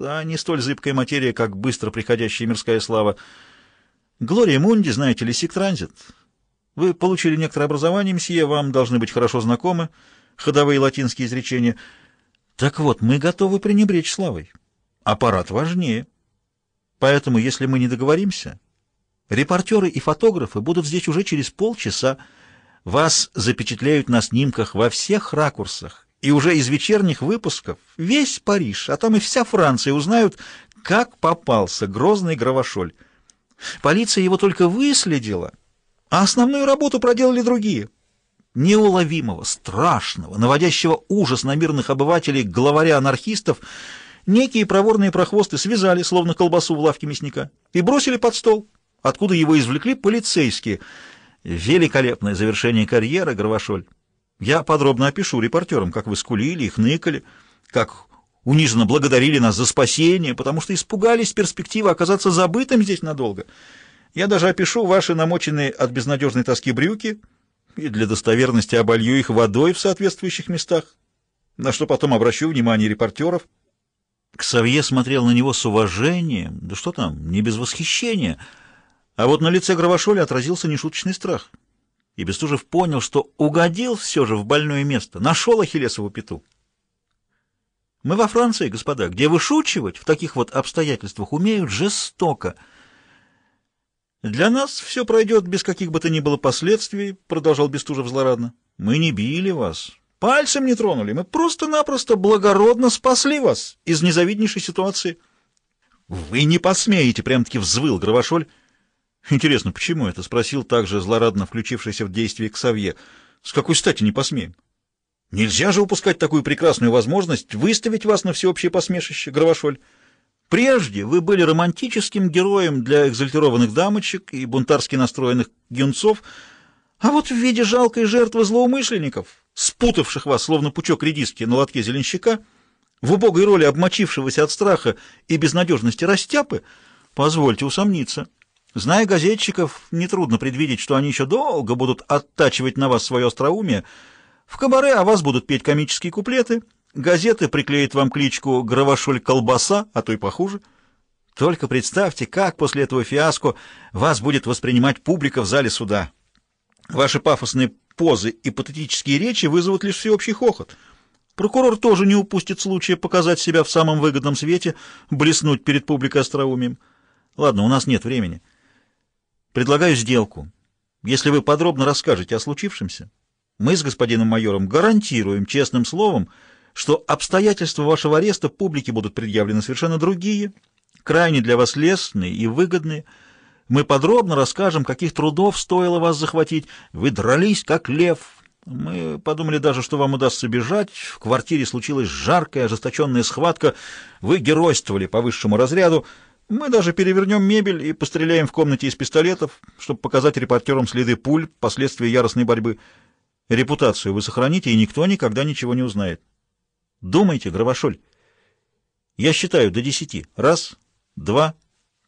а не столь зыбкая материя, как быстро приходящая мирская слава. Глория Мунди, знаете ли, сектранзит. Вы получили некоторое образование, мсье, вам должны быть хорошо знакомы ходовые латинские изречения. Так вот, мы готовы пренебречь славой. Аппарат важнее. Поэтому, если мы не договоримся, репортеры и фотографы будут здесь уже через полчаса. Вас запечатляют на снимках во всех ракурсах, и уже из вечерних выпусков весь Париж, а там и вся Франция узнают, как попался грозный Гравошоль. Полиция его только выследила, а основную работу проделали другие. Неуловимого, страшного, наводящего ужас на мирных обывателей главаря анархистов некие проворные прохвосты связали, словно колбасу в лавке мясника, и бросили под стол, откуда его извлекли полицейские — Великолепное завершение карьеры, Гравошоль. Я подробно опишу репортерам, как вы скулили и хныкали, как униженно благодарили нас за спасение, потому что испугались перспективы оказаться забытым здесь надолго. Я даже опишу ваши намоченные от безнадежной тоски брюки и для достоверности оболью их водой в соответствующих местах, на что потом обращу внимание репортеров. Ксавье смотрел на него с уважением, да что там, не без восхищения — а вот на лице Гравошоля отразился нешуточный страх. И Бестужев понял, что угодил все же в больное место, нашел Ахиллесову пету. Мы во Франции, господа, где вышучивать в таких вот обстоятельствах умеют жестоко. Для нас все пройдет без каких бы то ни было последствий, продолжал Бестужев злорадно. Мы не били вас, пальцем не тронули, мы просто-напросто благородно спасли вас из незавиднейшей ситуации. Вы не посмеете, прям-таки взвыл Гравошоль. Интересно, почему это? Спросил также злорадно включившийся в действие Ксавье. С какой стати не посмеем? Нельзя же упускать такую прекрасную возможность выставить вас на всеобщее посмешище, Гравошоль. Прежде вы были романтическим героем для экзальтированных дамочек и бунтарски настроенных юнцов, а вот в виде жалкой жертвы злоумышленников, спутавших вас, словно пучок редиски на лотке зеленщика, в убогой роли обмочившегося от страха и безнадежности растяпы, позвольте усомниться. Зная газетчиков, нетрудно предвидеть, что они еще долго будут оттачивать на вас свое остроумие. В кабаре о вас будут петь комические куплеты, газеты приклеят вам кличку «Гравошоль-колбаса», а то и похуже. Только представьте, как после этого фиаско вас будет воспринимать публика в зале суда. Ваши пафосные позы и патетические речи вызовут лишь всеобщий хохот. Прокурор тоже не упустит случая показать себя в самом выгодном свете, блеснуть перед публикой остроумием. Ладно, у нас нет времени. Предлагаю сделку. Если вы подробно расскажете о случившемся, мы с господином майором гарантируем честным словом, что обстоятельства вашего ареста публике будут предъявлены совершенно другие, крайне для вас лестные и выгодные. Мы подробно расскажем, каких трудов стоило вас захватить. Вы дрались, как лев. Мы подумали даже, что вам удастся бежать. В квартире случилась жаркая, ожесточенная схватка. Вы геройствовали по высшему разряду. Мы даже перевернем мебель и постреляем в комнате из пистолетов, чтобы показать репортерам следы пуль, последствия яростной борьбы. Репутацию вы сохраните, и никто никогда ничего не узнает. Думайте, Гравошоль. Я считаю до десяти. Раз, два,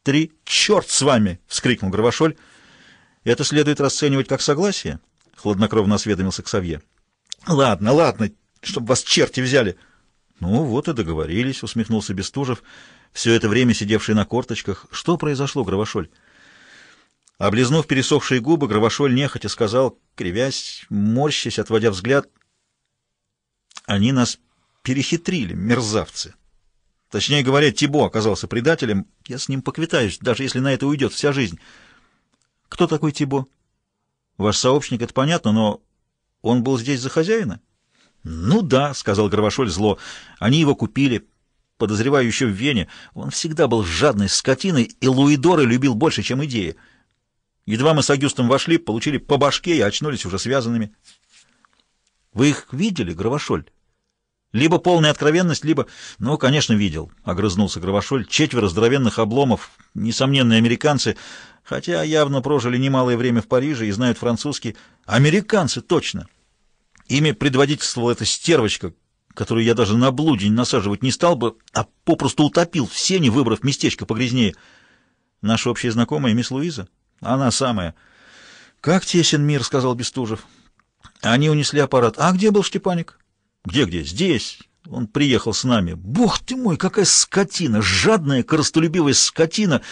три. Черт с вами! — вскрикнул Гравошоль. Это следует расценивать как согласие? — хладнокровно осведомился Ксавье. — Ладно, ладно, чтобы вас черти взяли. — Ну вот и договорились, — усмехнулся Бестужев все это время сидевший на корточках. Что произошло, Гравошоль? Облизнув пересохшие губы, Гравошоль нехотя сказал, кривясь, морщась, отводя взгляд, «Они нас перехитрили, мерзавцы. Точнее говоря, Тибо оказался предателем. Я с ним поквитаюсь, даже если на это уйдет вся жизнь. Кто такой Тибо? Ваш сообщник, это понятно, но он был здесь за хозяина? Ну да, — сказал Гравошоль зло, — они его купили, подозреваю еще в Вене, он всегда был жадной скотиной и луидоры любил больше, чем идеи. Едва мы с Агюстом вошли, получили по башке и очнулись уже связанными. Вы их видели, Гравошоль? Либо полная откровенность, либо... Ну, конечно, видел, — огрызнулся Гравошоль. Четверо здоровенных обломов, несомненные американцы, хотя явно прожили немалое время в Париже и знают французский. Американцы, точно! Ими предводительствовала эта стервочка, которую я даже на блудень насаживать не стал бы, а попросту утопил в сене, выбрав местечко погрязнее. Наша общая знакомая, мисс Луиза? Она самая. «Как тесен мир», — сказал Бестужев. Они унесли аппарат. «А где был Штепаник?» «Где-где? Здесь. Он приехал с нами. Бог ты мой, какая скотина! Жадная, коростолюбивая скотина!